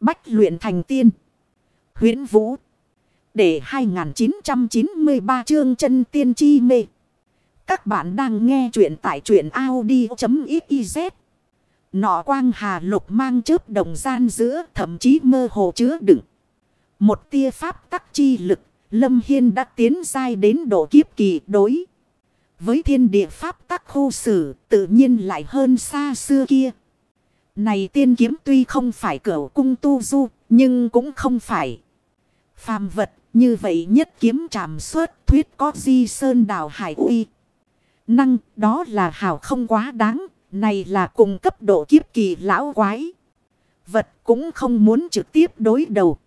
Bách luyện thành tiên. huyễn Vũ. Để 2993 chương chân tiên chi mê. Các bạn đang nghe truyện tại truyện Audi.xyz. Nọ quang hà lục mang chớp đồng gian giữa thậm chí mơ hồ chứa đựng. Một tia pháp tắc chi lực, Lâm Hiên đã tiến dai đến độ kiếp kỳ đối. Với thiên địa pháp tắc khu xử, tự nhiên lại hơn xa xưa kia. Này tiên kiếm tuy không phải cửa cung tu du, nhưng cũng không phải phàm vật. Như vậy nhất kiếm trảm suốt thuyết có di sơn đào hải uy. Năng đó là hào không quá đáng, này là cùng cấp độ kiếp kỳ lão quái. Vật cũng không muốn trực tiếp đối đầu.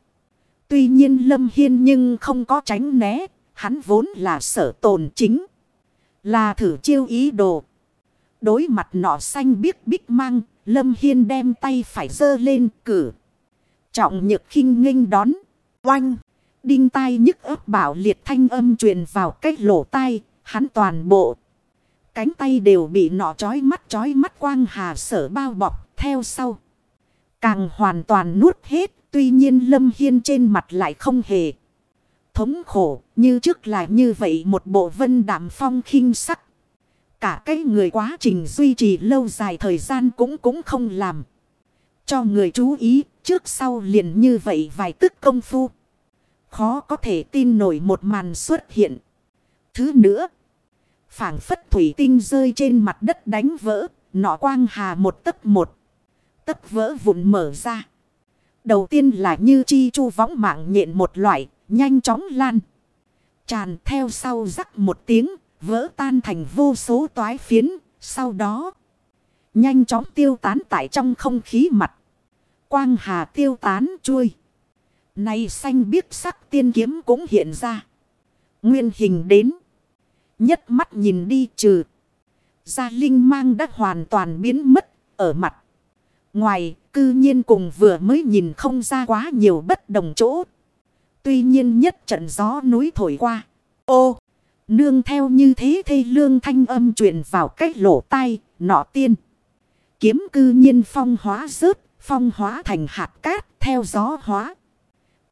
Tuy nhiên Lâm Hiên nhưng không có tránh né, hắn vốn là sở tồn chính. Là thử chiêu ý đồ. Đối mặt nọ xanh biếc bích mang, Lâm Hiên đem tay phải dơ lên cử. Trọng nhược khinh nghênh đón. Oanh. Đinh tai nhức ấp bảo liệt thanh âm truyền vào cách lỗ tai. Hắn toàn bộ. Cánh tay đều bị nọ chói mắt chói mắt quang hà sở bao bọc, theo sau. Càng hoàn toàn nuốt hết. Tuy nhiên Lâm Hiên trên mặt lại không hề. Thống khổ, như trước là như vậy một bộ vân đảm phong khinh sắc. Cả cái người quá trình duy trì lâu dài thời gian cũng cũng không làm. Cho người chú ý, trước sau liền như vậy vài tức công phu. Khó có thể tin nổi một màn xuất hiện. Thứ nữa. phảng phất thủy tinh rơi trên mặt đất đánh vỡ. Nọ quang hà một tấc một. Tấc vỡ vụn mở ra. Đầu tiên là như chi chu võng mạng nhện một loại. Nhanh chóng lan. Tràn theo sau rắc một tiếng. Vỡ tan thành vô số toái phiến. Sau đó. Nhanh chóng tiêu tán tại trong không khí mặt. Quang hà tiêu tán chui. Này xanh biếc sắc tiên kiếm cũng hiện ra. Nguyên hình đến. Nhất mắt nhìn đi trừ. Gia linh mang đã hoàn toàn biến mất ở mặt. Ngoài, cư nhiên cùng vừa mới nhìn không ra quá nhiều bất đồng chỗ. Tuy nhiên nhất trận gió núi thổi qua. Ô! Nương theo như thế thê lương thanh âm truyền vào cách lỗ tai, nọ tiên. Kiếm cư nhiên phong hóa rớt, phong hóa thành hạt cát, theo gió hóa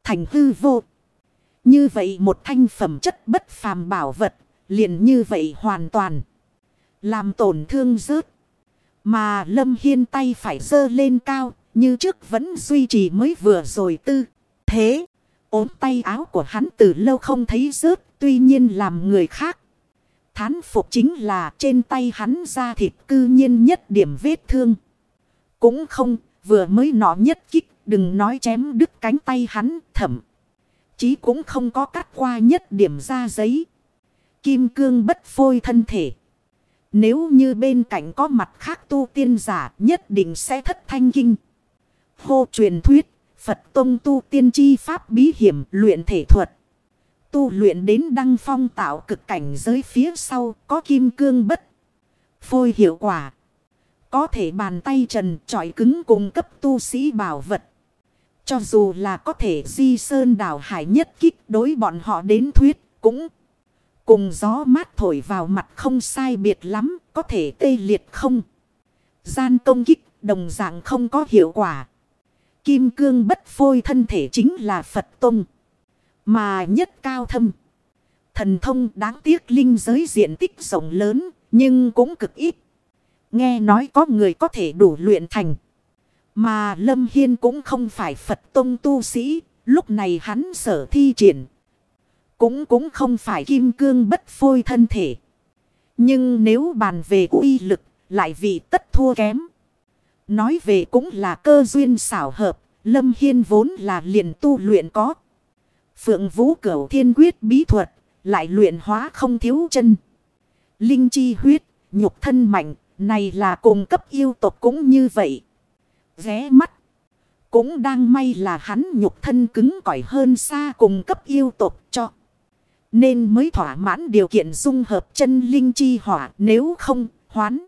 thành hư vô. Như vậy một thanh phẩm chất bất phàm bảo vật, liền như vậy hoàn toàn. Làm tổn thương rớt. Mà Lâm Hiên tay phải dơ lên cao, như trước vẫn duy trì mới vừa rồi tư. Thế, ốm tay áo của hắn từ lâu không thấy rớt, tuy nhiên làm người khác. Thán phục chính là trên tay hắn ra thịt cư nhiên nhất điểm vết thương. Cũng không, vừa mới nọ nhất kích Đừng nói chém đứt cánh tay hắn thẩm. Chí cũng không có cắt qua nhất điểm ra giấy. Kim cương bất phôi thân thể. Nếu như bên cạnh có mặt khác tu tiên giả nhất định sẽ thất thanh kinh. Hô truyền thuyết, Phật Tông tu tiên chi pháp bí hiểm luyện thể thuật. Tu luyện đến đăng phong tạo cực cảnh giới phía sau, có kim cương bất. Phôi hiệu quả. Có thể bàn tay trần trọi cứng cùng cấp tu sĩ bảo vật. Cho dù là có thể di sơn đảo hải nhất kích đối bọn họ đến thuyết cũng cùng gió mát thổi vào mặt không sai biệt lắm, có thể tê liệt không. Gian công kích đồng dạng không có hiệu quả. Kim cương bất phôi thân thể chính là Phật Tông. Mà nhất cao thâm. Thần thông đáng tiếc linh giới diện tích rộng lớn nhưng cũng cực ít. Nghe nói có người có thể đủ luyện thành. Mà Lâm Hiên cũng không phải Phật Tông tu sĩ, lúc này hắn sở thi triển. Cũng cũng không phải kim cương bất phôi thân thể. Nhưng nếu bàn về uy lực, lại vì tất thua kém. Nói về cũng là cơ duyên xảo hợp, Lâm Hiên vốn là liền tu luyện có. Phượng Vũ Cửu Thiên Quyết bí thuật, lại luyện hóa không thiếu chân. Linh chi huyết, nhục thân mạnh, này là cùng cấp yêu tộc cũng như vậy ghé mắt. Cũng đang may là hắn nhục thân cứng cỏi hơn xa cùng cấp yêu tộc cho. Nên mới thỏa mãn điều kiện dung hợp chân linh chi hỏa nếu không hoán.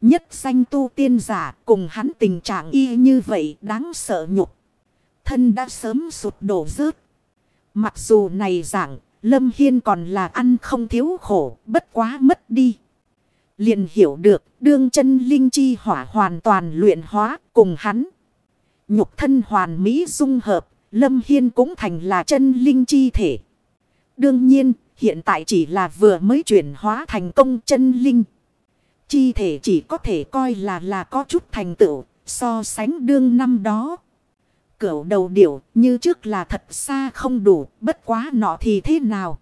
Nhất danh tu tiên giả cùng hắn tình trạng y như vậy đáng sợ nhục. Thân đã sớm sụt đổ rớt. Mặc dù này giảng Lâm Hiên còn là ăn không thiếu khổ bất quá mất đi. Liền hiểu được đương chân linh chi hỏa hoàn toàn luyện hóa cùng hắn. Nhục thân hoàn mỹ dung hợp, Lâm Hiên cũng thành là chân linh chi thể. Đương nhiên, hiện tại chỉ là vừa mới chuyển hóa thành công chân linh. Chi thể chỉ có thể coi là là có chút thành tựu, so sánh đương năm đó. Cửu đầu điểu như trước là thật xa không đủ, bất quá nọ thì thế nào?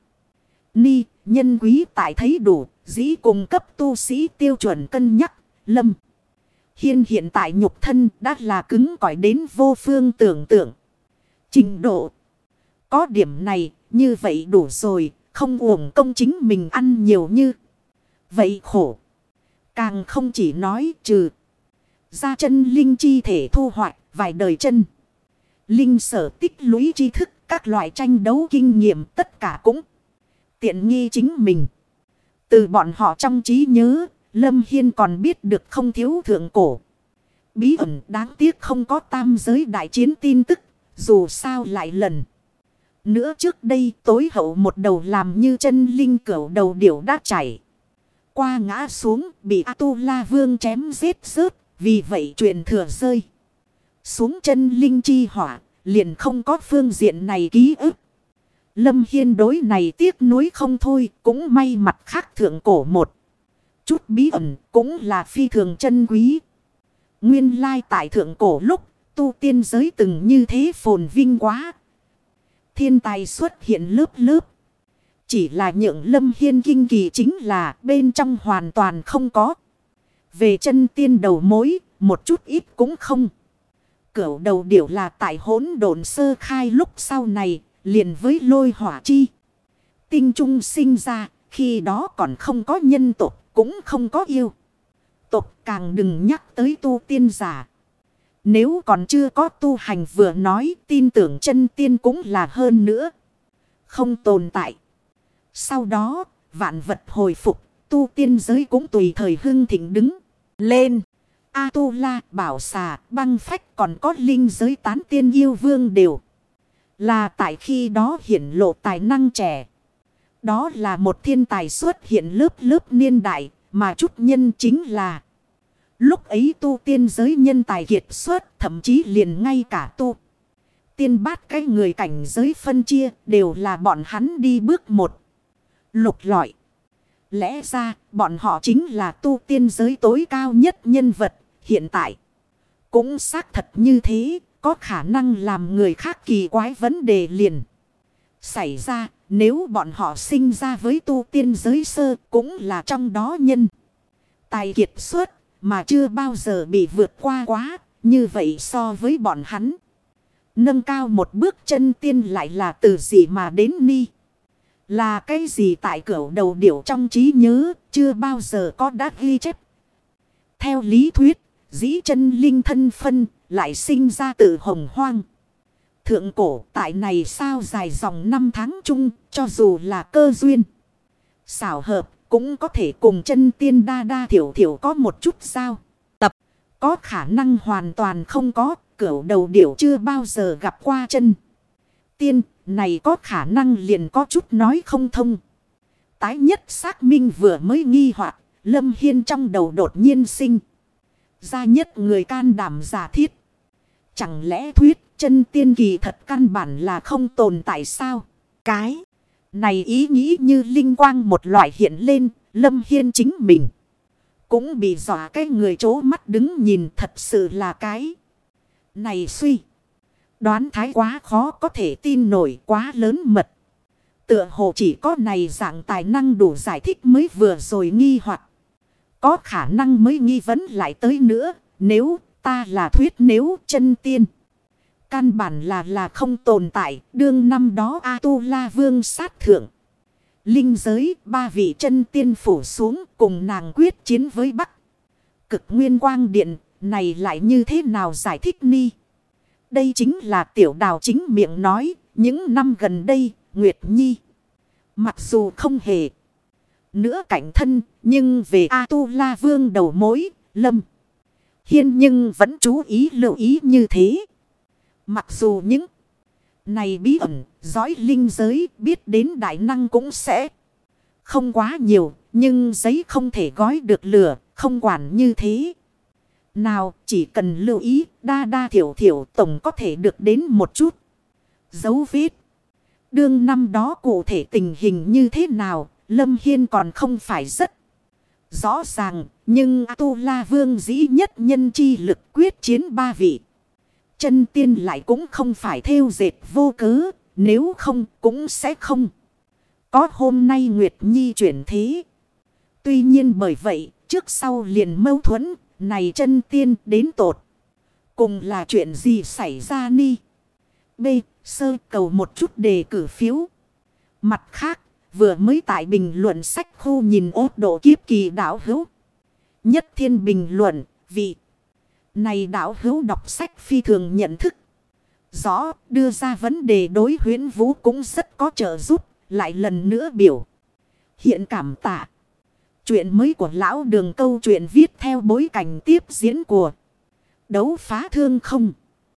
Ni, nhân quý tại thấy đủ, dĩ cùng cấp tu sĩ tiêu chuẩn cân nhắc, lâm. Hiên hiện tại nhục thân đã là cứng cỏi đến vô phương tưởng tượng. Trình độ. Có điểm này, như vậy đủ rồi, không uổng công chính mình ăn nhiều như. Vậy khổ. Càng không chỉ nói trừ. Ra chân linh chi thể thu hoạch vài đời chân. Linh sở tích lũy tri thức các loại tranh đấu kinh nghiệm tất cả cũng tiện nghi chính mình. Từ bọn họ trong trí nhớ, Lâm Hiên còn biết được không thiếu thượng cổ. Bí ẩn đáng tiếc không có tam giới đại chiến tin tức, dù sao lại lần. Nữa trước đây tối hậu một đầu làm như chân linh cửu đầu điểu đã chảy. Qua ngã xuống bị A-tu-la vương chém giết rớt, vì vậy chuyện thừa rơi. Xuống chân linh chi hỏa, liền không có phương diện này ký ức. Lâm Hiên đối này tiếc nuối không thôi, cũng may mặt khác thượng cổ một. Chút bí ẩn cũng là phi thường chân quý. Nguyên lai tại thượng cổ lúc, tu tiên giới từng như thế phồn vinh quá. Thiên tài xuất hiện lớp lớp. Chỉ là những lâm hiên kinh kỳ chính là bên trong hoàn toàn không có. Về chân tiên đầu mối, một chút ít cũng không. Cửu đầu điểu là tại hỗn độn sơ khai lúc sau này, liền với lôi hỏa chi. Tinh trung sinh ra, khi đó còn không có nhân tộc, cũng không có yêu. Tộc càng đừng nhắc tới tu tiên giả. Nếu còn chưa có tu hành vừa nói tin tưởng chân tiên cũng là hơn nữa. Không tồn tại. Sau đó, vạn vật hồi phục, tu tiên giới cũng tùy thời hưng thịnh đứng. Lên, A-tu-la, bảo xà, băng phách còn có linh giới tán tiên yêu vương đều. Là tại khi đó hiển lộ tài năng trẻ. Đó là một thiên tài xuất hiện lớp lớp niên đại, mà chút nhân chính là. Lúc ấy tu tiên giới nhân tài kiệt xuất, thậm chí liền ngay cả tu. Tiên bát cái người cảnh giới phân chia đều là bọn hắn đi bước một lục lọi. Lẽ ra bọn họ chính là tu tiên giới tối cao nhất nhân vật hiện tại. Cũng xác thật như thế có khả năng làm người khác kỳ quái vấn đề liền. Xảy ra nếu bọn họ sinh ra với tu tiên giới sơ cũng là trong đó nhân. Tài kiệt xuất mà chưa bao giờ bị vượt qua quá như vậy so với bọn hắn. Nâng cao một bước chân tiên lại là từ gì mà đến ni. Là cái gì tại cửa đầu điểu trong trí nhớ chưa bao giờ có đã ghi chép. Theo lý thuyết, dĩ chân linh thân phân, lại sinh ra tự hồng hoang. Thượng cổ, tại này sao dài dòng năm tháng chung, cho dù là cơ duyên. Xảo hợp, cũng có thể cùng chân tiên đa đa thiểu thiểu có một chút sao. Tập, có khả năng hoàn toàn không có cửa đầu điểu chưa bao giờ gặp qua chân. Tiên, này có khả năng liền có chút nói không thông. Tái nhất xác minh vừa mới nghi hoặc, Lâm Hiên trong đầu đột nhiên sinh. Ra nhất người can đảm giả thiết. Chẳng lẽ thuyết chân tiên kỳ thật căn bản là không tồn tại sao? Cái này ý nghĩ như linh quang một loại hiện lên, Lâm Hiên chính mình. Cũng bị dọa cái người chố mắt đứng nhìn thật sự là cái. Này suy. Đoán thái quá khó có thể tin nổi quá lớn mật. Tựa hồ chỉ có này dạng tài năng đủ giải thích mới vừa rồi nghi hoặc có khả năng mới nghi vấn lại tới nữa. Nếu ta là thuyết nếu chân tiên. Căn bản là là không tồn tại. Đương năm đó A-tu-la vương sát thượng. Linh giới ba vị chân tiên phủ xuống cùng nàng quyết chiến với Bắc. Cực nguyên quang điện này lại như thế nào giải thích ni? Đây chính là tiểu đào chính miệng nói, những năm gần đây, Nguyệt Nhi. Mặc dù không hề nữa cảnh thân, nhưng về A-tu-la vương đầu mối, lâm. Hiên nhưng vẫn chú ý lưu ý như thế. Mặc dù những này bí ẩn, dõi linh giới biết đến đại năng cũng sẽ không quá nhiều, nhưng giấy không thể gói được lửa, không quản như thế. nào chỉ cần lưu ý đa đa thiểu thiểu tổng có thể được đến một chút. Dấu vết. Đương năm đó cụ thể tình hình như thế nào, Lâm Hiên còn không phải rất rõ ràng, nhưng Tu La Vương dĩ nhất nhân chi lực quyết chiến ba vị. Chân tiên lại cũng không phải theo dệt vô cớ, nếu không cũng sẽ không. Có hôm nay Nguyệt Nhi chuyển thế. Tuy nhiên bởi vậy, trước sau liền mâu thuẫn, này chân tiên đến tột. Cùng là chuyện gì xảy ra ni? B. Sơ cầu một chút đề cử phiếu. Mặt khác, vừa mới tại bình luận sách khu nhìn ốt độ kiếp kỳ đảo hữu. Nhất thiên bình luận, vị. Này đảo hữu đọc sách phi thường nhận thức. Rõ, đưa ra vấn đề đối huyến vũ cũng rất có trợ giúp, lại lần nữa biểu. Hiện cảm tạ. Chuyện mới của lão đường câu chuyện viết theo bối cảnh tiếp diễn của đấu phá thương không.